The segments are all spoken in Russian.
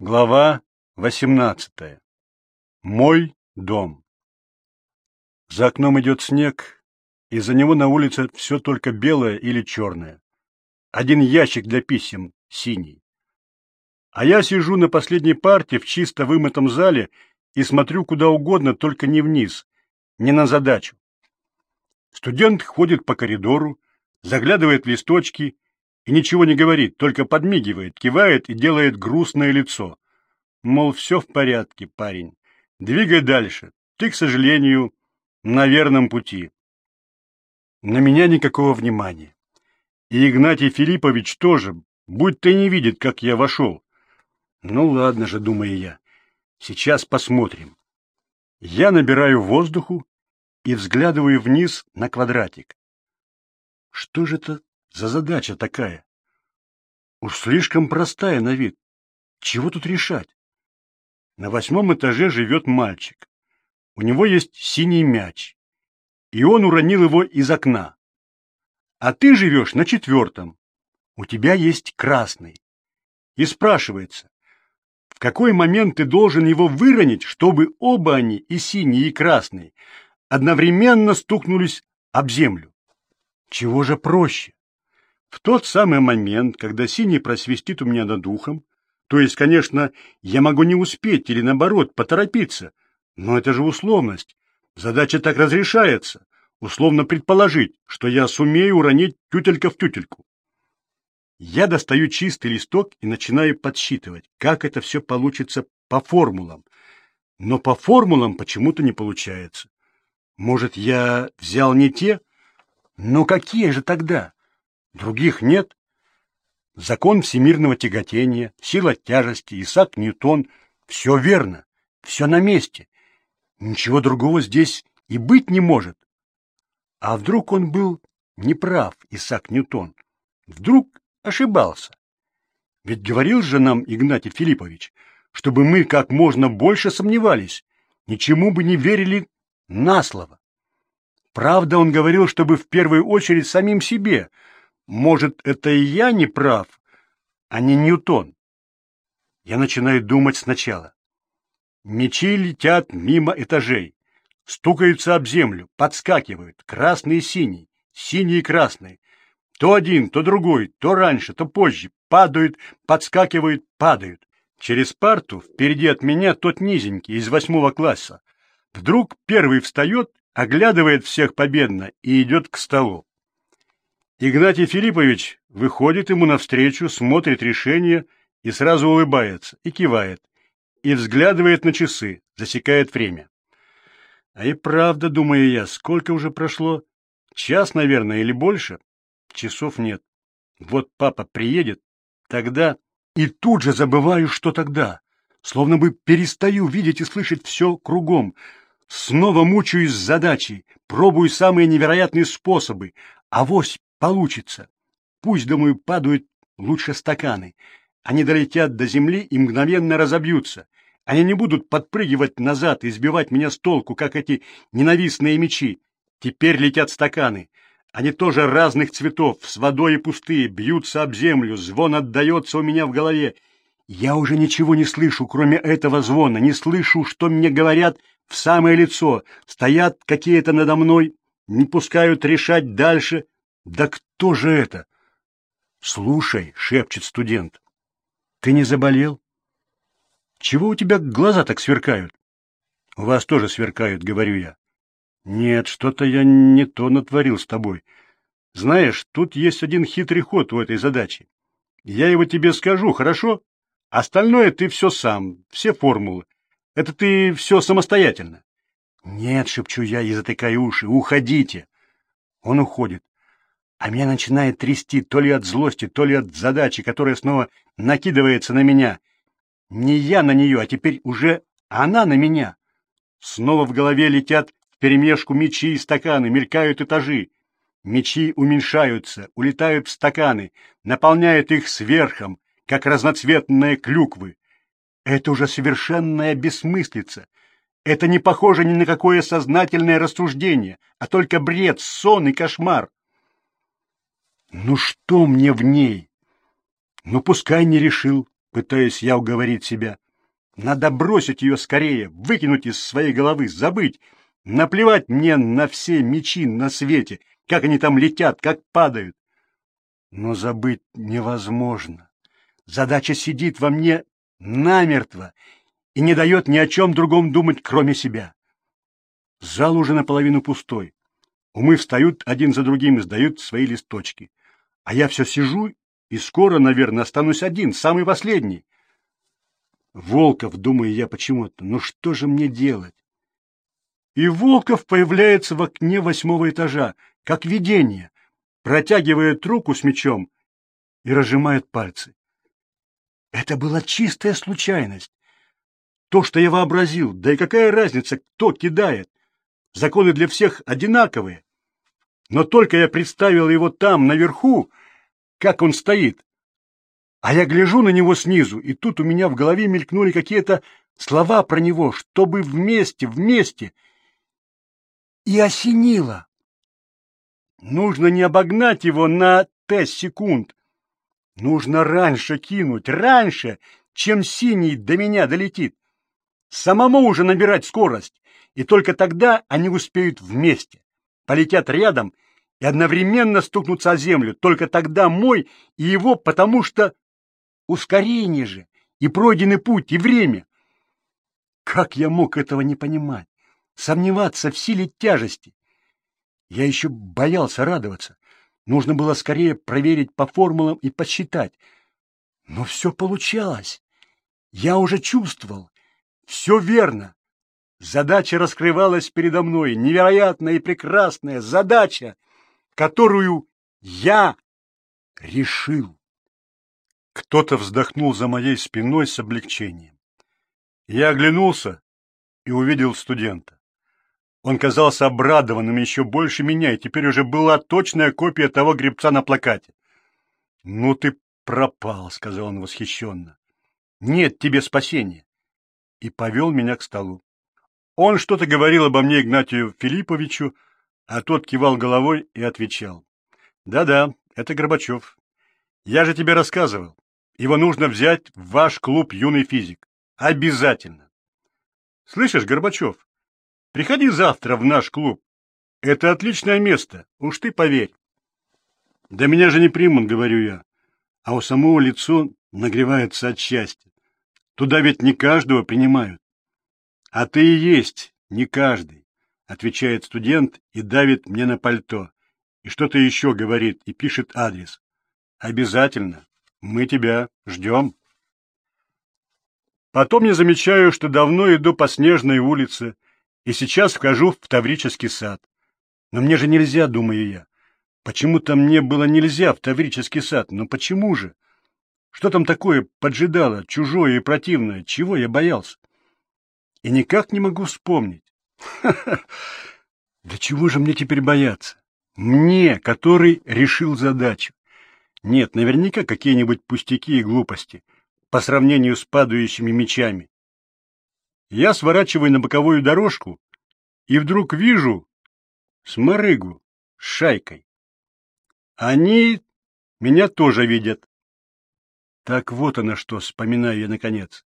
Глава 18. Мой дом. За окном идет снег, и за него на улице все только белое или черное. Один ящик для писем синий. А я сижу на последней парте в чисто вымытом зале и смотрю куда угодно, только не вниз, не на задачу. Студент ходит по коридору, заглядывает в листочки и ничего не говорит, только подмигивает, кивает и делает грустное лицо. Мол, все в порядке, парень. Двигай дальше. Ты, к сожалению, на верном пути. На меня никакого внимания. И Игнатий Филиппович тоже, будь-то не видит, как я вошел. Ну ладно же, думаю я. Сейчас посмотрим. Я набираю воздуху и взглядываю вниз на квадратик. Что же это за задача такая? Уж слишком простая на вид. Чего тут решать? На восьмом этаже живет мальчик. У него есть синий мяч, и он уронил его из окна. А ты живешь на четвертом. У тебя есть красный. И спрашивается, в какой момент ты должен его выронить, чтобы оба они, и синий, и красный, одновременно стукнулись об землю? Чего же проще? В тот самый момент, когда синий просвистит у меня над ухом, то есть, конечно, я могу не успеть или, наоборот, поторопиться, но это же условность. Задача так разрешается. Условно предположить, что я сумею уронить тютелька в тютельку. Я достаю чистый листок и начинаю подсчитывать, как это все получится по формулам. Но по формулам почему-то не получается. Может, я взял не те? Но какие же тогда? Других нет. Закон всемирного тяготения, сила тяжести, Исаак Ньютон — все верно, все на месте. Ничего другого здесь и быть не может. А вдруг он был неправ, Исаак Ньютон? Вдруг ошибался? Ведь говорил же нам Игнатий Филиппович, чтобы мы как можно больше сомневались, ничему бы не верили на слово. Правда, он говорил, чтобы в первую очередь самим себе — может, это и я не прав, а не Ньютон? Я начинаю думать сначала. Мечи летят мимо этажей, стукаются об землю, подскакивают, красный и синий, синий и красный. То один, то другой, то раньше, то позже, падают, подскакивают, падают. Через парту впереди от меня тот низенький, из восьмого класса. Вдруг первый встает, оглядывает всех победно и идет к столу. Игнатий Филиппович выходит ему навстречу, смотрит решение и сразу улыбается, и кивает, и взглядывает на часы, засекает время. А и правда, думаю я, сколько уже прошло? Час, наверное, или больше? Часов нет. Вот папа приедет, тогда... И тут же забываю, что тогда. Словно бы перестаю видеть и слышать все кругом. Снова мучаюсь с задачей, пробую самые невероятные способы. Авось Получится. Пусть, думаю, падают лучше стаканы. Они долетят до земли и мгновенно разобьются. Они не будут подпрыгивать назад и сбивать меня с толку, как эти ненавистные мечи. Теперь летят стаканы. Они тоже разных цветов, с водой и пустые, бьются об землю, звон отдается у меня в голове. Я уже ничего не слышу, кроме этого звона, не слышу, что мне говорят в самое лицо. Стоят какие-то надо мной, не пускают решать дальше, да кто же это? Слушай, шепчет студент. Ты не заболел? Чего у тебя глаза так сверкают? У вас тоже сверкают, говорю я. Нет, что-то я не то натворил с тобой. Знаешь, тут есть один хитрый ход у этой задачи. Я его тебе скажу, хорошо? Остальное ты все сам, все формулы. Это ты все самостоятельно. Нет, шепчу я и затыкаю уши, уходите. Он уходит а меня начинает трясти то ли от злости, то ли от задачи, которая снова накидывается на меня. Не я на нее, а теперь уже она на меня. Снова в голове летят вперемешку мечи и стаканы, мелькают этажи. Мечи уменьшаются, улетают в стаканы, наполняют их сверхом, как разноцветные клюквы. Это уже совершенная бессмыслица. Это не похоже ни на какое сознательное рассуждение, а только бред, сон и кошмар. Ну что мне в ней? Ну, пускай не решил, пытаясь я уговорить себя. Надо бросить ее скорее, выкинуть из своей головы, забыть. Наплевать мне на все мечи на свете, как они там летят, как падают. Но забыть невозможно. Задача сидит во мне намертво и не дает ни о чем другом думать, кроме себя. Зал уже наполовину пустой. Умы встают один за другим и сдают свои листочки. А я все сижу и скоро, наверное, останусь один, самый последний. Волков, думаю я почему-то, ну что же мне делать? И Волков появляется в окне восьмого этажа, как видение, протягивает руку с мечом и разжимает пальцы. Это была чистая случайность. То, что я вообразил, да и какая разница, кто кидает. Законы для всех одинаковые. Но только я представил его там, наверху, как он стоит. А я гляжу на него снизу, и тут у меня в голове мелькнули какие-то слова про него, чтобы вместе, вместе. И осенило. Нужно не обогнать его на т секунд. Нужно раньше кинуть, раньше, чем синий до меня долетит. Самому уже набирать скорость, и только тогда они успеют вместе. Полетят рядом и одновременно стукнутся о землю. Только тогда мой и его, потому что ускорение же, и пройденный путь, и время. Как я мог этого не понимать? Сомневаться в силе тяжести? Я еще боялся радоваться. Нужно было скорее проверить по формулам и посчитать. Но все получалось. Я уже чувствовал. Все верно. Задача раскрывалась передо мной, невероятная и прекрасная задача, которую я решил. Кто-то вздохнул за моей спиной с облегчением. Я оглянулся и увидел студента. Он казался обрадованным еще больше меня, и теперь уже была точная копия того гребца на плакате. — Ну ты пропал, — сказал он восхищенно. — Нет тебе спасения. И повел меня к столу. Он что-то говорил обо мне Игнатию Филипповичу, а тот кивал головой и отвечал. «Да-да, это Горбачев. Я же тебе рассказывал. Его нужно взять в ваш клуб «Юный физик». Обязательно. Слышишь, Горбачев, приходи завтра в наш клуб. Это отличное место, уж ты поверь. Да меня же не примут, говорю я, а у самого лицо нагревается от счастья. Туда ведь не каждого принимают. — А ты и есть не каждый, — отвечает студент и давит мне на пальто. И что-то еще говорит и пишет адрес. — Обязательно. Мы тебя ждем. Потом я замечаю, что давно иду по снежной улице, и сейчас вхожу в Таврический сад. Но мне же нельзя, думаю я. Почему-то мне было нельзя в Таврический сад, но почему же? Что там такое поджидало, чужое и противное, чего я боялся? и никак не могу вспомнить. Да чего же мне теперь бояться? Мне, который решил задачу. Нет, наверняка какие-нибудь пустяки и глупости по сравнению с падающими мечами. Я сворачиваю на боковую дорожку и вдруг вижу сморыгу с шайкой. Они меня тоже видят. Так вот оно что, вспоминаю я наконец.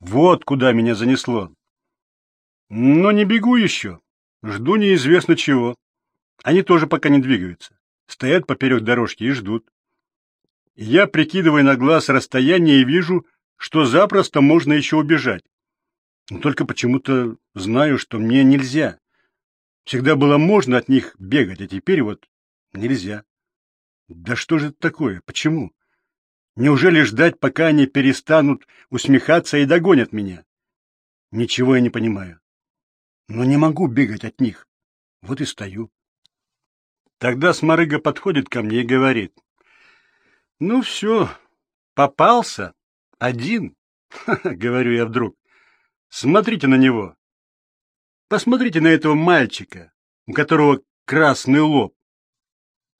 Вот куда меня занесло. Но не бегу еще. Жду неизвестно чего. Они тоже пока не двигаются. Стоят поперек дорожки и ждут. Я прикидываю на глаз расстояние и вижу, что запросто можно еще убежать. Но только почему-то знаю, что мне нельзя. Всегда было можно от них бегать, а теперь вот нельзя. Да что же это такое? Почему? Неужели ждать, пока они перестанут усмехаться и догонят меня? Ничего я не понимаю. Но не могу бегать от них. Вот и стою. Тогда Сморыга подходит ко мне и говорит. — Ну все, попался. Один. — говорю я вдруг. — Смотрите на него. Посмотрите на этого мальчика, у которого красный лоб.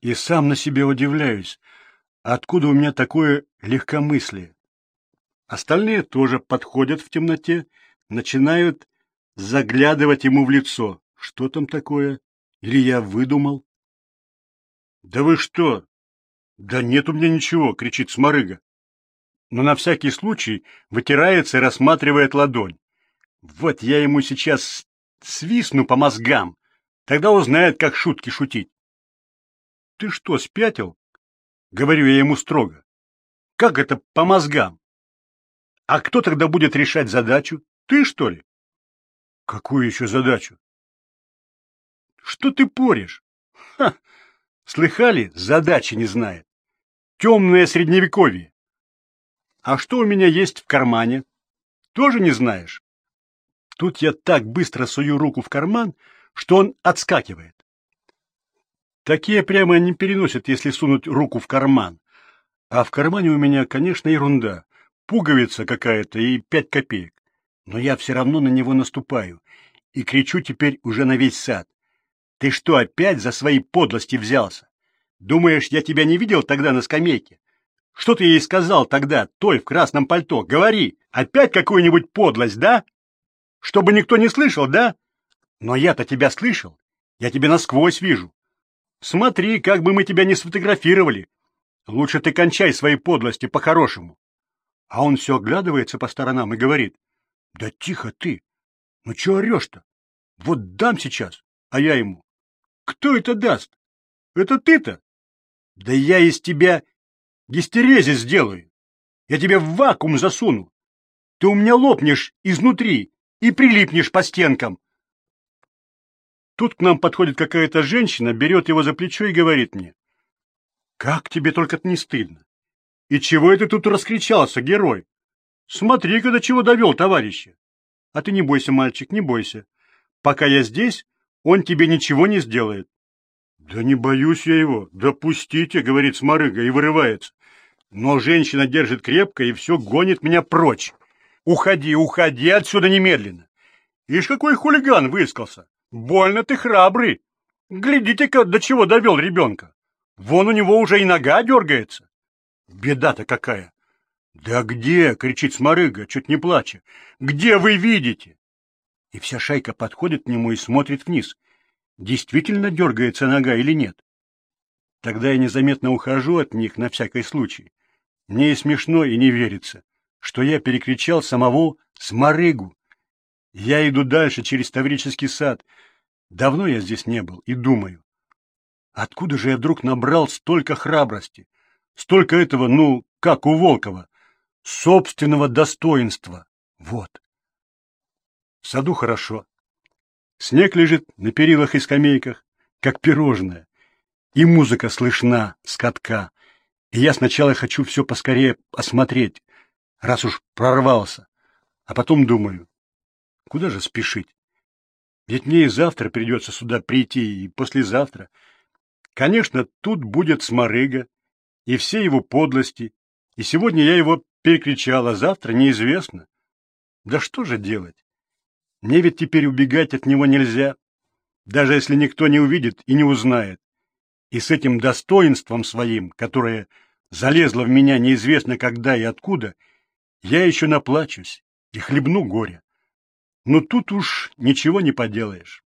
И сам на себе удивляюсь. Откуда у меня такое легкомыслие? Остальные тоже подходят в темноте, начинают заглядывать ему в лицо. Что там такое? Или я выдумал? — Да вы что? — Да нет у меня ничего, — кричит Сморыга. но на всякий случай вытирается и рассматривает ладонь. Вот я ему сейчас свистну по мозгам, тогда узнает, как шутки шутить. — Ты что, спятил? — говорю я ему строго. — Как это по мозгам? А кто тогда будет решать задачу? Ты, что ли? — Какую еще задачу? — Что ты порешь? Ха! Слыхали? Задачи не знает. Темное средневековье. А что у меня есть в кармане? Тоже не знаешь? Тут я так быстро сую руку в карман, что он отскакивает. Такие прямо не переносят, если сунуть руку в карман. А в кармане у меня, конечно, ерунда. Пуговица какая-то и пять копеек. Но я все равно на него наступаю и кричу теперь уже на весь сад. Ты что, опять за свои подлости взялся? Думаешь, я тебя не видел тогда на скамейке? Что ты ей сказал тогда, той в красном пальто? Говори, опять какую-нибудь подлость, да? Чтобы никто не слышал, да? Но я-то тебя слышал. Я тебя насквозь вижу. Смотри, как бы мы тебя не сфотографировали. Лучше ты кончай свои подлости по-хорошему. А он все оглядывается по сторонам и говорит. Да тихо ты. Ну чего орешь-то? Вот дам сейчас. А я ему. Кто это даст? Это ты-то? Да я из тебя гистерезис сделаю. Я тебя в вакуум засуну. Ты у меня лопнешь изнутри и прилипнешь по стенкам. Тут к нам подходит какая-то женщина, берет его за плечо и говорит мне. Как тебе только не стыдно? И чего это тут раскричался, герой? Смотри-ка, до чего довел товарища. А ты не бойся, мальчик, не бойся. Пока я здесь, он тебе ничего не сделает. Да не боюсь я его. Допустите, говорит Сморыга и вырывается. Но женщина держит крепко и все гонит меня прочь. Уходи, уходи отсюда немедленно. Ишь, какой хулиган выискался. Больно ты храбрый. Глядите-ка, до чего довел ребенка. Вон у него уже и нога дергается. Беда-то какая. Да где, кричит Сморыга, чуть не плача. Где вы видите? И вся шайка подходит к нему и смотрит вниз — действительно дергается нога или нет. Тогда я незаметно ухожу от них на всякий случай. Мне и смешно, и не верится, что я перекричал самого Сморыгу. Я иду дальше через Таврический сад. Давно я здесь не был и думаю, откуда же я вдруг набрал столько храбрости, столько этого, ну, как у Волкова, собственного достоинства. Вот. В саду хорошо. Снег лежит на перилах и скамейках, как пирожное, и музыка слышна с катка. И я сначала хочу все поскорее осмотреть, раз уж прорвался, а потом думаю, куда же спешить? Ведь мне и завтра придется сюда прийти, и послезавтра. Конечно, тут будет сморыга, и все его подлости, и сегодня я его перекричал, а завтра неизвестно. Да что же делать? Мне ведь теперь убегать от него нельзя, даже если никто не увидит и не узнает. И с этим достоинством своим, которое залезло в меня неизвестно когда и откуда, я еще наплачусь и хлебну горе. Но тут уж ничего не поделаешь.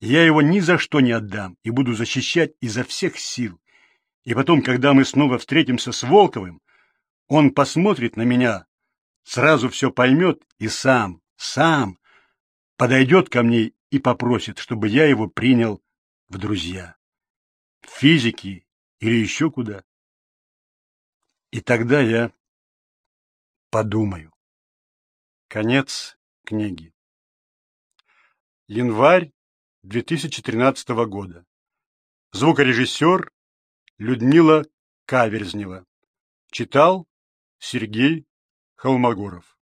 Я его ни за что не отдам и буду защищать изо всех сил. И потом, когда мы снова встретимся с Волковым, он посмотрит на меня, сразу все поймет и сам, сам подойдет ко мне и попросит, чтобы я его принял в друзья, в физики или еще куда. И тогда я подумаю. Конец книги. Январь 2013 года. Звукорежиссер Людмила Каверзнева. Читал Сергей Холмогоров.